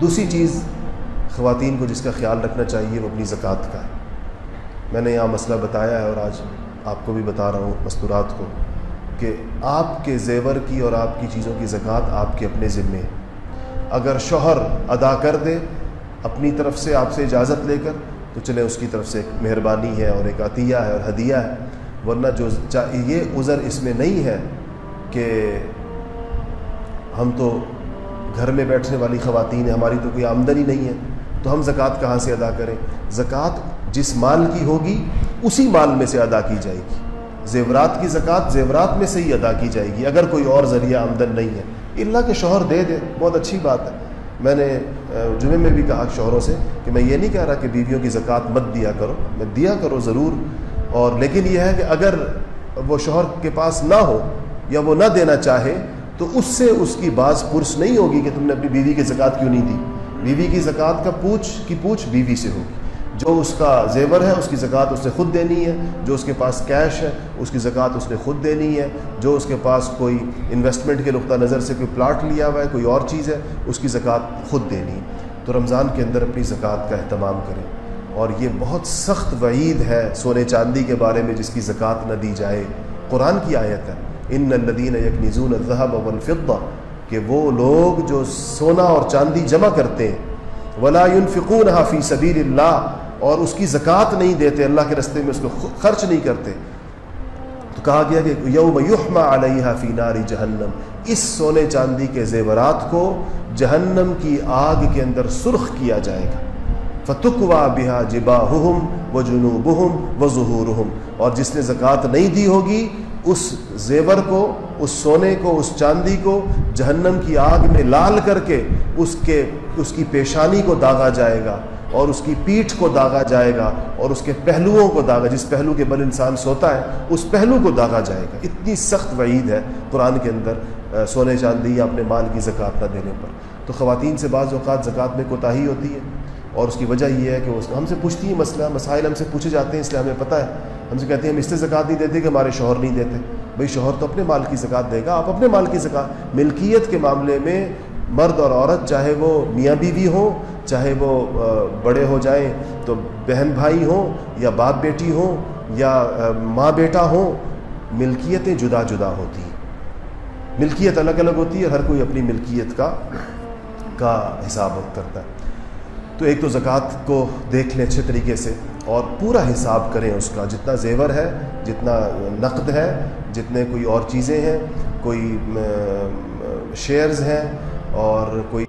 دوسری چیز خواتین کو جس کا خیال رکھنا چاہیے وہ اپنی زکوٰۃ کا ہے۔ میں نے یہاں مسئلہ بتایا ہے اور آج آپ کو بھی بتا رہا ہوں مستورات کو کہ آپ کے زیور کی اور آپ کی چیزوں کی زکوٰۃ آپ کے اپنے ذمے اگر شوہر ادا کر دے اپنی طرف سے آپ سے اجازت لے کر، تو چلے اس کی طرف سے ایک مہربانی ہے اور ایک عطیہ ہے اور ہدیہ ہے۔ ورنہ جو یہ عذر اس میں نہیں ہے کہ ہم تو گھر میں بیٹھنے والی خواتین ہیں، ہماری تو کوئی آمدنی نہیں ہے۔ تو ہم زکوٰۃ کہاں سے ادا کریں؟ زکوٰۃ جس مال کی ہوگی، اسی مال میں سے ادا کی جائے گی۔ زیورات کی زکوٰۃ زیورات میں سے ہی ادا کی جائے گی، اگر کوئی اور ذریعہ آمدن نہیں ہے۔ اللہ کے شوہر دے دے، بہت اچھی بات ہے۔ میں نے جمعے میں بھی کہا شوہروں سے کہ میں یہ نہیں کہہ رہا کہ بیویوں کی زکوٰۃ مت دیا کرو۔ میں دیا کرو ضرور۔ اور لیکن یہ ہے کہ اگر وہ شوہر کے پاس نہ ہو یا وہ نہ دینا چاہے تو اس سے اس کی بعض پرس نہیں ہوگی کہ تم نے اپنی بیوی کی زکوٰۃ کیوں نہیں دی؟ بیوی کی زکوٰۃ کا پوچھ کی پوچھ بیوی سے ہوگی۔ جو اس کا زیور ہے، اس کی زکوٰۃ اس نے خود دینی ہے۔ جو اس کے پاس کیش ہے، اس کی زکوٰۃ اس نے خود دینی ہے۔ جو اس کے پاس کوئی انویسٹمنٹ کے نقطہ نظر سے کوئی پلاٹ لیا ہوا ہے، کوئی اور چیز ہے، اس کی زکوٰۃ خود دینی ہے۔ تو رمضان کے اندر اپنی زکوٰۃ کا اہتمام کریں۔ اور یہ بہت سخت وعید ہے سونے چاندی کے بارے میں جس کی زکوٰۃ نہ دی جائے۔ قرآن کی آیت ہے۔ ان الدین یک نزون الظہب کہ وہ لوگ جو سونا اور چاندی جمع کرتے ہیں، ولا فکون حافی سبیر اللہ اور اس کی زکوٰۃ نہیں دیتے، اللہ کے رستے میں اس کو خرچ نہیں کرتے۔ تو کہا گیا کہ یوم یحما علیہ فی ناری جہنم اس سونے چاندی کے زیورات کو جہنم کی آگ کے اندر سرخ کیا جائے گا۔ فتق وا بحا جبا و جنوب و ظہور اور جس نے زکوٰۃ نہیں دی ہوگی اس زیور کو، اس سونے کو، اس چاندی کو جہنم کی آگ میں لال کر کے اس کے، اس کی پیشانی کو داغا جائے گا اور اس کی پیٹھ کو داغا جائے گا اور اس کے پہلوؤں کو داغا، جس پہلو کے بل انسان سوتا ہے، اس پہلو کو داغا جائے گا۔ اتنی سخت وعید ہے قرآن کے اندر سونے چاندی یا اپنے مال کی زکوٰۃ نہ دینے پر۔ تو خواتین سے بعض اوقات زکوٰۃ میں کوتاہی ہوتی ہے اور اس کی وجہ یہ ہے کہ اس ہم سے پوچھتی ہیں مسئلہ، مسائل ہم سے پوچھے جاتے ہیں، اس لیے ہمیں پتہ ہے۔ ہم سے کہتے ہیں ہم اس سے زکوٰۃ نہیں دیتے کہ ہمارے شوہر نہیں دیتے۔ بھائی، شوہر تو اپنے مال کی زکوٰۃ دے گا، آپ اپنے مال کی زکوٰۃ۔ ملکیت کے معاملے میں مرد اور عورت، چاہے وہ میاں بیوی ہوں چاہے وہ بڑے ہو جائیں تو بہن بھائی ہوں یا باپ بیٹی ہوں یا ماں بیٹا ہوں، ملکیتیں جدا جدا ہوتی ہیں۔ ملکیت الگ الگ ہوتی ہے، ہر کوئی اپنی ملکیت کا کا حساب کرتا ہے۔ تو ایک تو زکوٰۃ کو دیکھ لیں اچھے طریقے سے۔ اور پورا حساب کریں اس کا، جتنا زیور ہے، جتنا نقد ہے، جتنے کوئی اور چیزیں ہیں، کوئی شیئرز ہیں اور کوئی